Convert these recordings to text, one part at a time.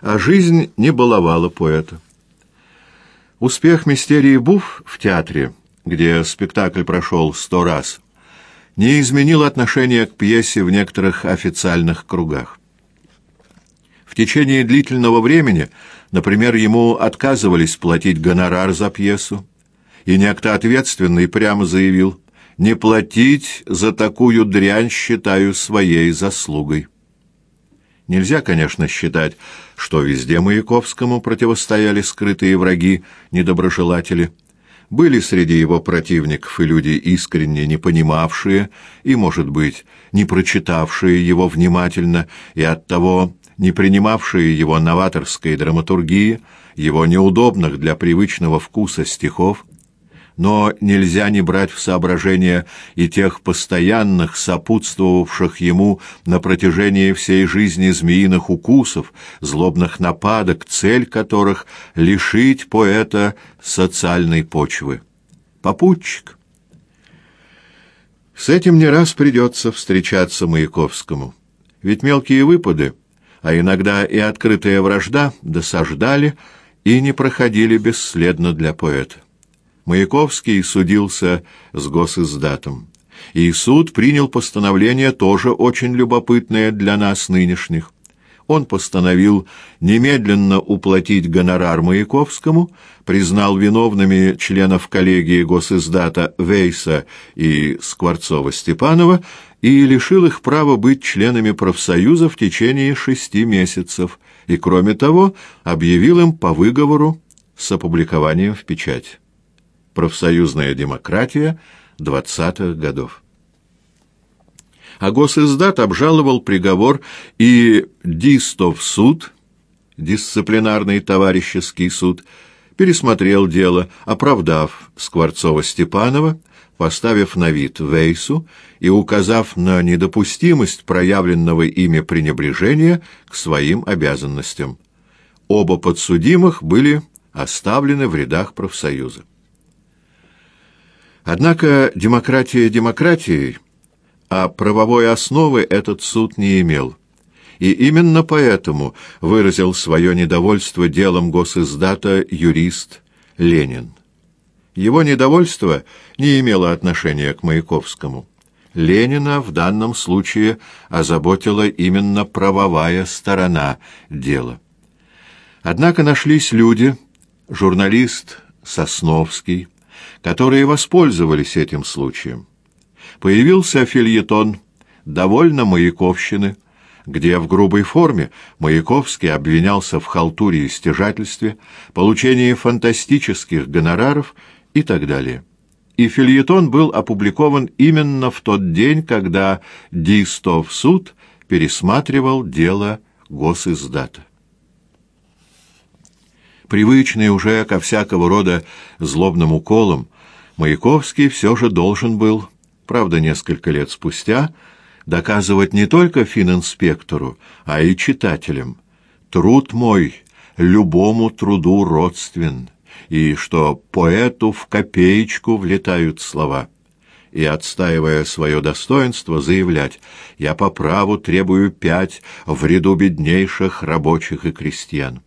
А жизнь не баловала поэта. Успех «Мистерии Буф» в театре, где спектакль прошел сто раз, не изменил отношение к пьесе в некоторых официальных кругах. В течение длительного времени, например, ему отказывались платить гонорар за пьесу, и некто ответственный прямо заявил «Не платить за такую дрянь считаю своей заслугой». Нельзя, конечно, считать, что везде Маяковскому противостояли скрытые враги, недоброжелатели. Были среди его противников и люди искренне не понимавшие и, может быть, не прочитавшие его внимательно и оттого не принимавшие его новаторской драматургии, его неудобных для привычного вкуса стихов, но нельзя не брать в соображение и тех постоянных, сопутствовавших ему на протяжении всей жизни змеиных укусов, злобных нападок, цель которых — лишить поэта социальной почвы. Попутчик. С этим не раз придется встречаться Маяковскому. Ведь мелкие выпады, а иногда и открытая вражда, досаждали и не проходили бесследно для поэта. Маяковский судился с госиздатом. И суд принял постановление, тоже очень любопытное для нас нынешних. Он постановил немедленно уплатить гонорар Маяковскому, признал виновными членов коллегии госиздата Вейса и Скворцова-Степанова и лишил их права быть членами профсоюза в течение шести месяцев, и, кроме того, объявил им по выговору с опубликованием в печать профсоюзная демократия двадцатых годов. А госиздат обжаловал приговор и Дистов суд, дисциплинарный товарищеский суд, пересмотрел дело, оправдав Скворцова-Степанова, поставив на вид Вейсу и указав на недопустимость проявленного ими пренебрежения к своим обязанностям. Оба подсудимых были оставлены в рядах профсоюза. Однако демократия демократией, а правовой основы этот суд не имел. И именно поэтому выразил свое недовольство делом госиздата юрист Ленин. Его недовольство не имело отношения к Маяковскому. Ленина в данном случае озаботила именно правовая сторона дела. Однако нашлись люди, журналист Сосновский, которые воспользовались этим случаем. Появился фильетон «Довольно Маяковщины», где в грубой форме Маяковский обвинялся в халтуре и стяжательстве, получении фантастических гонораров и так далее. И фильетон был опубликован именно в тот день, когда Дистов суд пересматривал дело госиздата привычный уже ко всякого рода злобным уколам, Маяковский все же должен был, правда, несколько лет спустя, доказывать не только фининспектору, а и читателям. Труд мой любому труду родствен, и что поэту в копеечку влетают слова. И, отстаивая свое достоинство, заявлять «Я по праву требую пять в ряду беднейших рабочих и крестьян»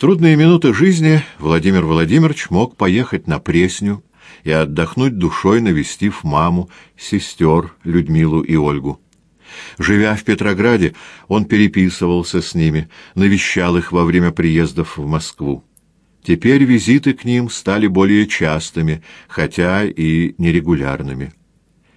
трудные минуты жизни Владимир Владимирович мог поехать на Пресню и отдохнуть душой, навестив маму, сестер Людмилу и Ольгу. Живя в Петрограде, он переписывался с ними, навещал их во время приездов в Москву. Теперь визиты к ним стали более частыми, хотя и нерегулярными.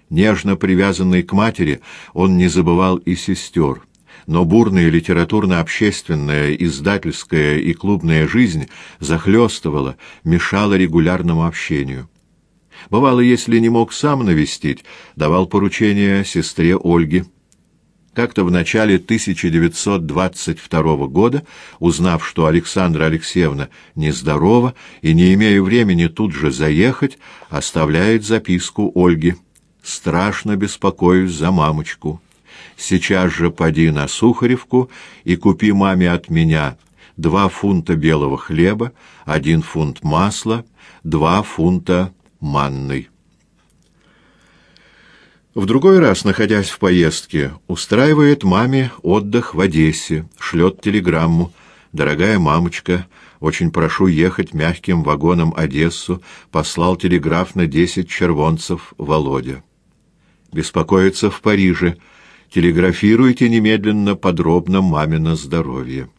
Нежно привязанный к матери, он не забывал и сестер — но бурная литературно-общественная, издательская и клубная жизнь захлестывала, мешала регулярному общению. Бывало, если не мог сам навестить, давал поручение сестре Ольге. Как-то в начале 1922 года, узнав, что Александра Алексеевна нездорова и не имея времени тут же заехать, оставляет записку Ольге. «Страшно беспокоюсь за мамочку» сейчас же поди на Сухаревку и купи маме от меня два фунта белого хлеба, один фунт масла, два фунта манной. В другой раз, находясь в поездке, устраивает маме отдых в Одессе, шлет телеграмму. «Дорогая мамочка, очень прошу ехать мягким вагоном Одессу, послал телеграф на десять червонцев Володя». Беспокоится в Париже. Телеграфируйте немедленно подробно мамино здоровье.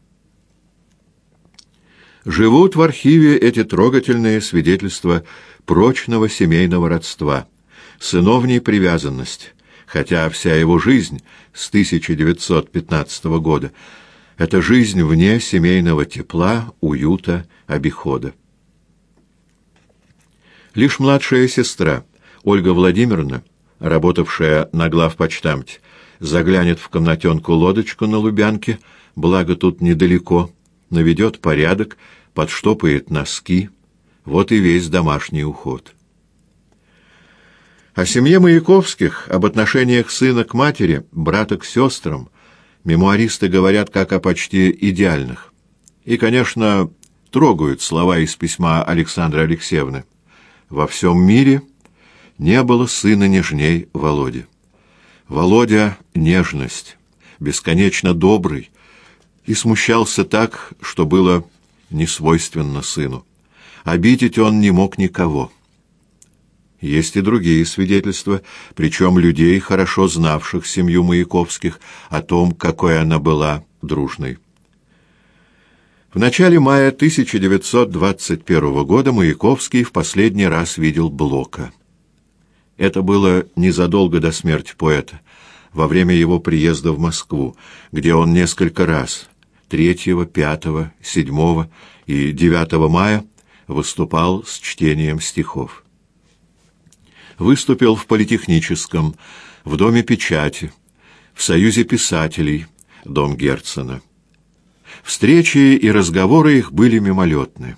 Живут в архиве эти трогательные свидетельства прочного семейного родства – сыновней привязанность, хотя вся его жизнь с 1915 года — это жизнь вне семейного тепла, уюта, обихода. Лишь младшая сестра, Ольга Владимировна, работавшая на главпочтамте, заглянет в комнатенку-лодочку на Лубянке, благо тут недалеко, наведет порядок, подштопает носки. Вот и весь домашний уход. О семье Маяковских, об отношениях сына к матери, брата к сестрам, мемуаристы говорят как о почти идеальных. И, конечно, трогают слова из письма Александры Алексеевны. «Во всем мире не было сына нежней Володи. Володя — нежность, бесконечно добрый, и смущался так, что было несвойственно сыну. Обидеть он не мог никого». Есть и другие свидетельства, причем людей, хорошо знавших семью Маяковских, о том, какой она была дружной. В начале мая 1921 года Маяковский в последний раз видел Блока. Это было незадолго до смерти поэта, во время его приезда в Москву, где он несколько раз, 3, 5, 7 и 9 мая, выступал с чтением стихов выступил в Политехническом, в Доме печати, в Союзе писателей, Дом Герцена. Встречи и разговоры их были мимолетны.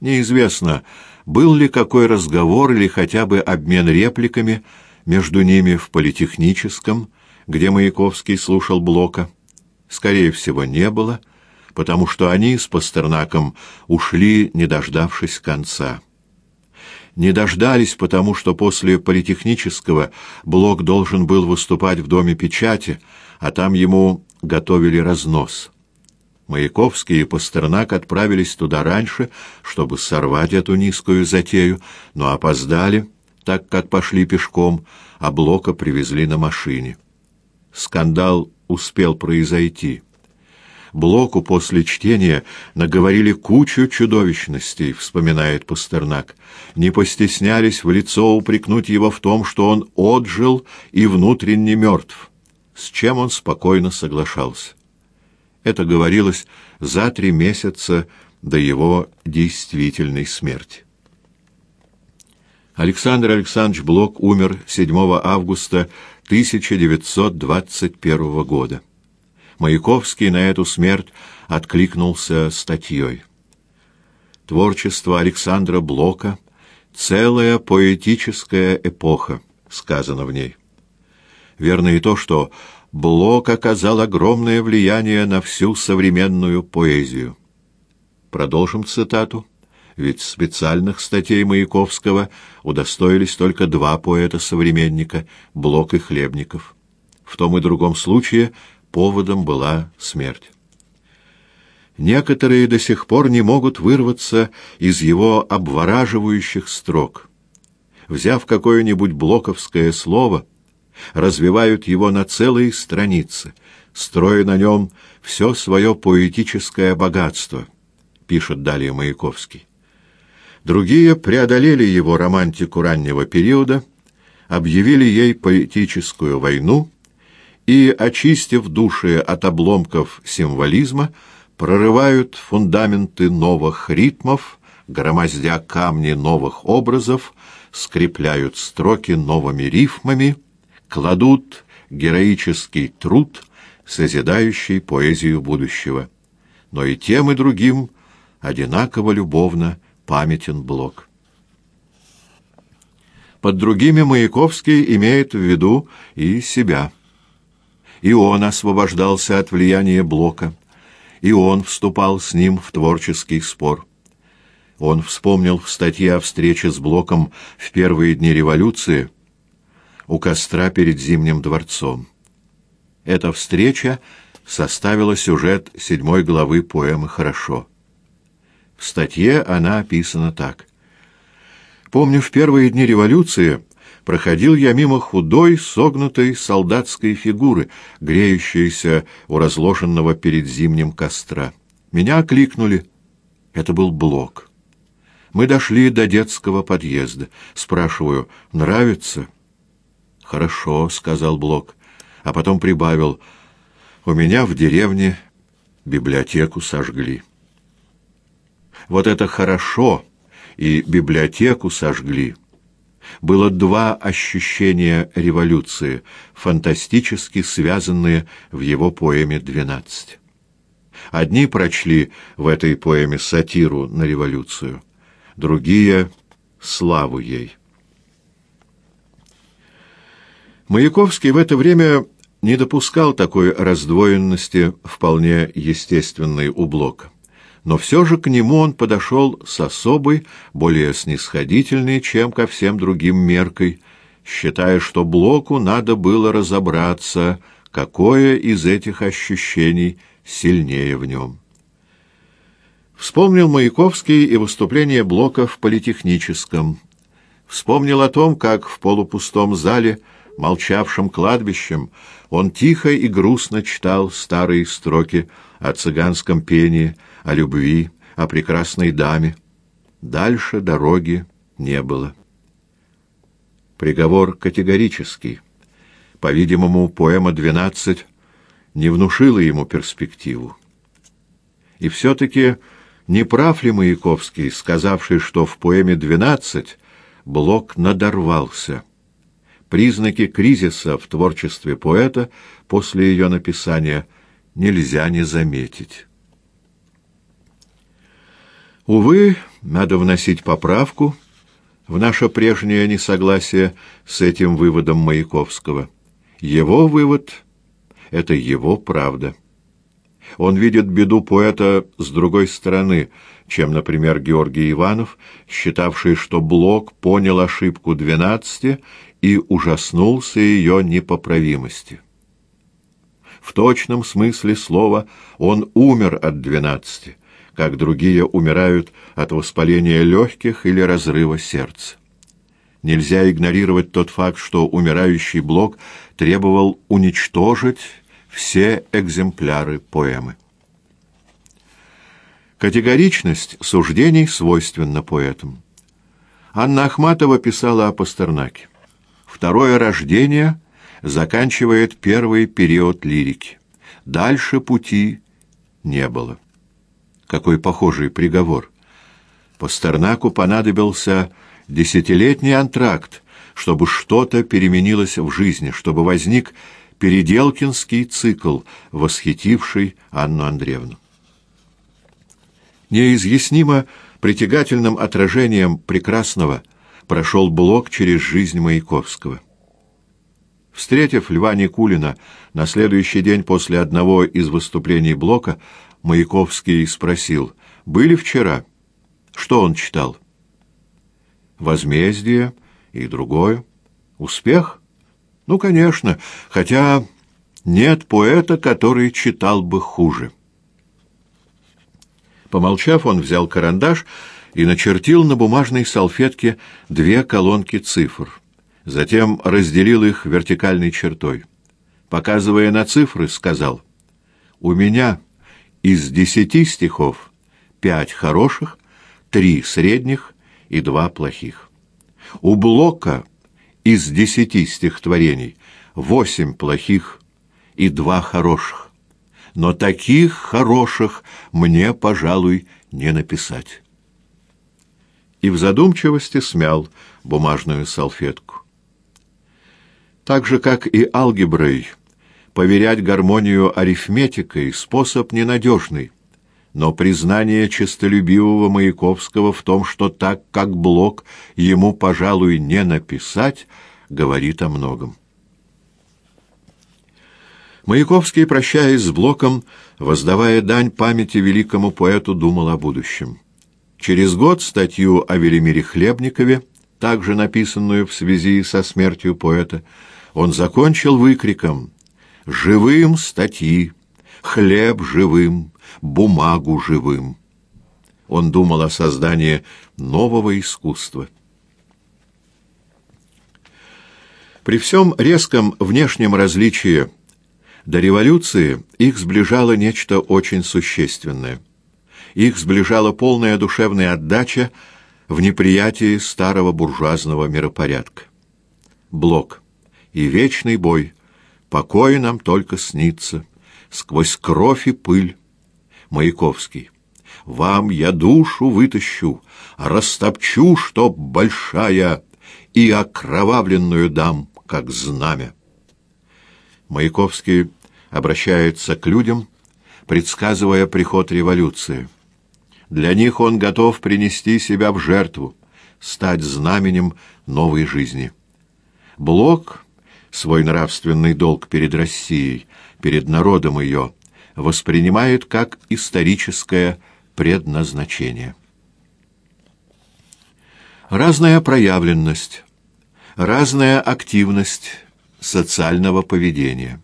Неизвестно, был ли какой разговор или хотя бы обмен репликами между ними в Политехническом, где Маяковский слушал Блока. Скорее всего, не было, потому что они с Пастернаком ушли, не дождавшись конца не дождались, потому что после политехнического Блок должен был выступать в Доме печати, а там ему готовили разнос. Маяковский и Пастернак отправились туда раньше, чтобы сорвать эту низкую затею, но опоздали, так как пошли пешком, а Блока привезли на машине. Скандал успел произойти. Блоку после чтения наговорили кучу чудовищностей, вспоминает Пастернак. Не постеснялись в лицо упрекнуть его в том, что он отжил и внутренне мертв, с чем он спокойно соглашался. Это говорилось за три месяца до его действительной смерти. Александр Александрович Блок умер 7 августа 1921 года. Маяковский на эту смерть откликнулся статьей. Творчество Александра Блока — целая поэтическая эпоха, сказано в ней. Верно и то, что Блок оказал огромное влияние на всю современную поэзию. Продолжим цитату. Ведь специальных статей Маяковского удостоились только два поэта-современника — Блок и Хлебников. В том и другом случае — поводом была смерть. Некоторые до сих пор не могут вырваться из его обвораживающих строк. Взяв какое-нибудь блоковское слово, развивают его на целые страницы, строя на нем все свое поэтическое богатство, пишет далее Маяковский. Другие преодолели его романтику раннего периода, объявили ей поэтическую войну и, очистив души от обломков символизма, прорывают фундаменты новых ритмов, громоздя камни новых образов, скрепляют строки новыми рифмами, кладут героический труд, созидающий поэзию будущего. Но и тем, и другим одинаково любовно памятен Блок. Под другими Маяковский имеет в виду и себя – и он освобождался от влияния Блока, и он вступал с ним в творческий спор. Он вспомнил в статье о встрече с Блоком в первые дни революции. У костра перед Зимним дворцом. Эта встреча составила сюжет седьмой главы поэмы «Хорошо». В статье она описана так. «Помню, в первые дни революции проходил я мимо худой, согнутой солдатской фигуры, греющейся у разложенного перед зимним костра. Меня окликнули. Это был Блок. Мы дошли до детского подъезда. Спрашиваю, нравится? «Хорошо», — сказал Блок, а потом прибавил, «У меня в деревне библиотеку сожгли». Вот это «хорошо» и библиотеку сожгли — было два ощущения революции, фантастически связанные в его поэме «Двенадцать». Одни прочли в этой поэме сатиру на революцию, другие — славу ей. Маяковский в это время не допускал такой раздвоенности, вполне естественной у Блока но все же к нему он подошел с особой, более снисходительной, чем ко всем другим меркой, считая, что Блоку надо было разобраться, какое из этих ощущений сильнее в нем. Вспомнил Маяковский и выступление Блока в политехническом. Вспомнил о том, как в полупустом зале, молчавшем кладбищем, он тихо и грустно читал старые строки о цыганском пении, о любви, о прекрасной даме. Дальше дороги не было. Приговор категорический. По-видимому, поэма «Двенадцать» не внушила ему перспективу. И все-таки не прав ли Маяковский, сказавший, что в поэме «Двенадцать» Блок надорвался? Признаки кризиса в творчестве поэта после ее написания нельзя не заметить. Увы, надо вносить поправку в наше прежнее несогласие с этим выводом Маяковского. Его вывод — это его правда. Он видит беду поэта с другой стороны, чем, например, Георгий Иванов, считавший, что Блок понял ошибку двенадцати и ужаснулся ее непоправимости. В точном смысле слова он умер от двенадцати — как другие умирают от воспаления легких или разрыва сердца. Нельзя игнорировать тот факт, что умирающий Блок требовал уничтожить все экземпляры поэмы. Категоричность суждений свойственна поэтам. Анна Ахматова писала о Пастернаке. Второе рождение заканчивает первый период лирики. Дальше пути не было. Какой похожий приговор. Пастернаку понадобился десятилетний антракт, чтобы что-то переменилось в жизни, чтобы возник переделкинский цикл, восхитивший Анну Андреевну. Неизъяснимо притягательным отражением прекрасного прошел Блок через жизнь Маяковского. Встретив Льва Никулина на следующий день после одного из выступлений Блока, Маяковский спросил, «Были вчера?» Что он читал? «Возмездие» и другое. «Успех?» Ну, конечно, хотя нет поэта, который читал бы хуже. Помолчав, он взял карандаш и начертил на бумажной салфетке две колонки цифр. Затем разделил их вертикальной чертой. Показывая на цифры, сказал, «У меня из десяти стихов пять хороших, три средних и два плохих. У Блока из десяти стихотворений восемь плохих и два хороших. Но таких хороших мне, пожалуй, не написать. И в задумчивости смял бумажную салфетку. Так же, как и алгеброй, Поверять гармонию арифметикой — способ ненадежный, но признание честолюбивого Маяковского в том, что так, как Блок, ему, пожалуй, не написать, говорит о многом. Маяковский, прощаясь с Блоком, воздавая дань памяти великому поэту, думал о будущем. Через год статью о Велимире Хлебникове также написанную в связи со смертью поэта, он закончил выкриком «Живым статьи! Хлеб живым! Бумагу живым!» Он думал о создании нового искусства. При всем резком внешнем различии до революции их сближало нечто очень существенное. Их сближала полная душевная отдача в неприятии старого буржуазного миропорядка. Блок и вечный бой, покой нам только снится, сквозь кровь и пыль. Маяковский. Вам я душу вытащу, растопчу, чтоб большая, и окровавленную дам, как знамя. Маяковский обращается к людям, предсказывая приход революции. Для них он готов принести себя в жертву, стать знаменем новой жизни. Блок свой нравственный долг перед Россией, перед народом ее, воспринимает как историческое предназначение. Разная проявленность, разная активность социального поведения.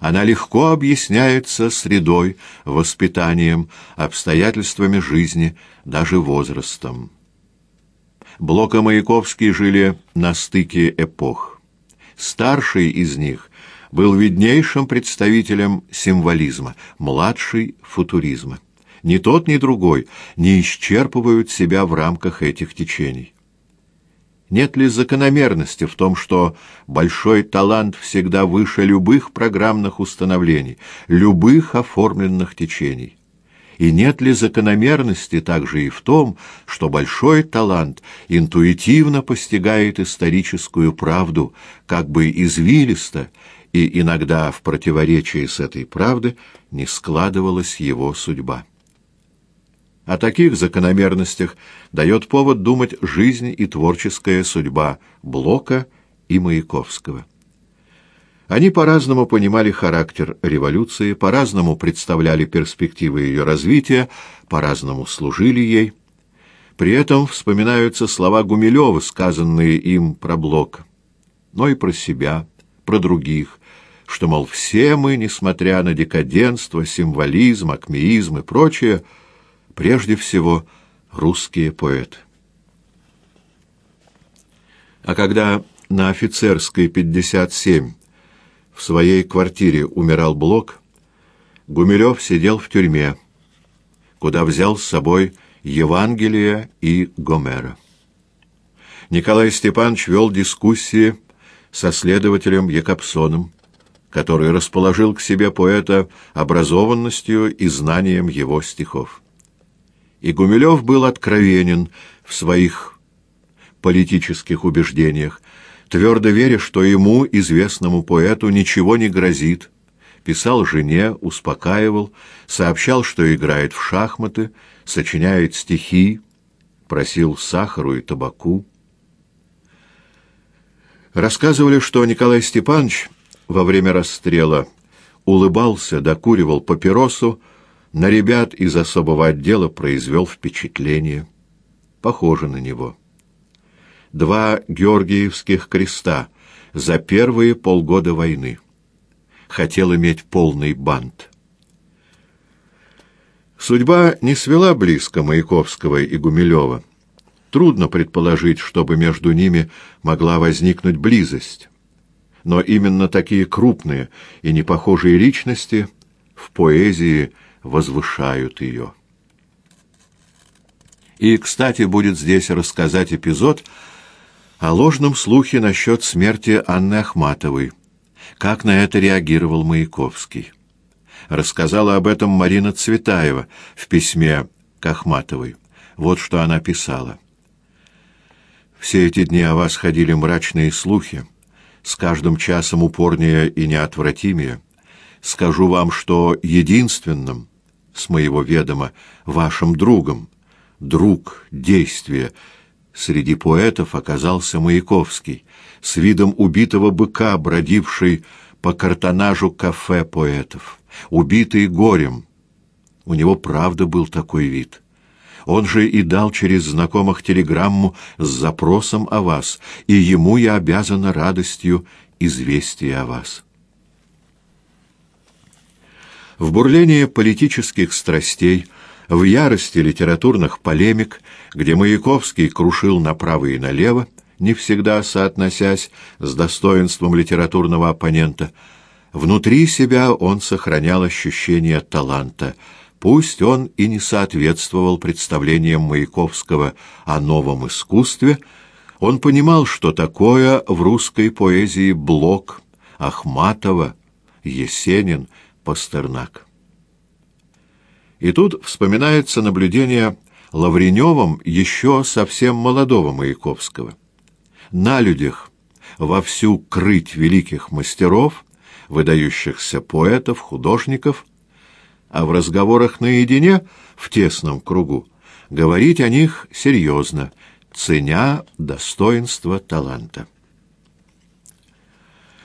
Она легко объясняется средой, воспитанием, обстоятельствами жизни, даже возрастом. Блок и Маяковский жили на стыке эпох. Старший из них был виднейшим представителем символизма, младший — футуризма. Ни тот, ни другой не исчерпывают себя в рамках этих течений. Нет ли закономерности в том, что большой талант всегда выше любых программных установлений, любых оформленных течений? И нет ли закономерности также и в том, что большой талант интуитивно постигает историческую правду, как бы извилисто, и иногда в противоречии с этой правдой не складывалась его судьба? О таких закономерностях дает повод думать жизнь и творческая судьба Блока и Маяковского. Они по-разному понимали характер революции, по-разному представляли перспективы ее развития, по-разному служили ей. При этом вспоминаются слова Гумилева, сказанные им про Блока, но и про себя, про других, что, мол, все мы, несмотря на декаденство, символизм, акмеизм и прочее, прежде всего русские поэты. А когда на офицерской 57 в своей квартире умирал Блок, Гумилев сидел в тюрьме, куда взял с собой Евангелие и Гомера. Николай Степанович вел дискуссии со следователем Якобсоном, который расположил к себе поэта образованностью и знанием его стихов и Гумилев был откровенен в своих политических убеждениях, твердо веря, что ему, известному поэту, ничего не грозит, писал жене, успокаивал, сообщал, что играет в шахматы, сочиняет стихи, просил сахару и табаку. Рассказывали, что Николай Степанович во время расстрела улыбался, докуривал папиросу, на ребят из особого отдела произвел впечатление. Похоже на него. Два Георгиевских креста за первые полгода войны. Хотел иметь полный бант. Судьба не свела близко Маяковского и Гумилева. Трудно предположить, чтобы между ними могла возникнуть близость. Но именно такие крупные и непохожие личности в поэзии – возвышают ее. И, кстати, будет здесь рассказать эпизод о ложном слухе насчет смерти Анны Ахматовой. Как на это реагировал Маяковский. Рассказала об этом Марина Цветаева в письме к Ахматовой. Вот что она писала. «Все эти дни о вас ходили мрачные слухи, с каждым часом упорнее и неотвратимее. Скажу вам, что единственным, с моего ведома, вашим другом. Друг действия. Среди поэтов оказался Маяковский, с видом убитого быка, бродивший по картонажу кафе поэтов, убитый горем. У него правда был такой вид. Он же и дал через знакомых телеграмму с запросом о вас, и ему я обязана радостью известия о вас. В бурлении политических страстей, в ярости литературных полемик, где Маяковский крушил направо и налево, не всегда соотносясь с достоинством литературного оппонента, внутри себя он сохранял ощущение таланта — Пусть он и не соответствовал представлениям Маяковского о новом искусстве, он понимал, что такое в русской поэзии Блок, Ахматова, Есенин, Пастернак. И тут вспоминается наблюдение Лавреневым еще совсем молодого Маяковского. На людях вовсю крыть великих мастеров, выдающихся поэтов, художников – а в разговорах наедине, в тесном кругу, говорить о них серьезно, ценя достоинство таланта.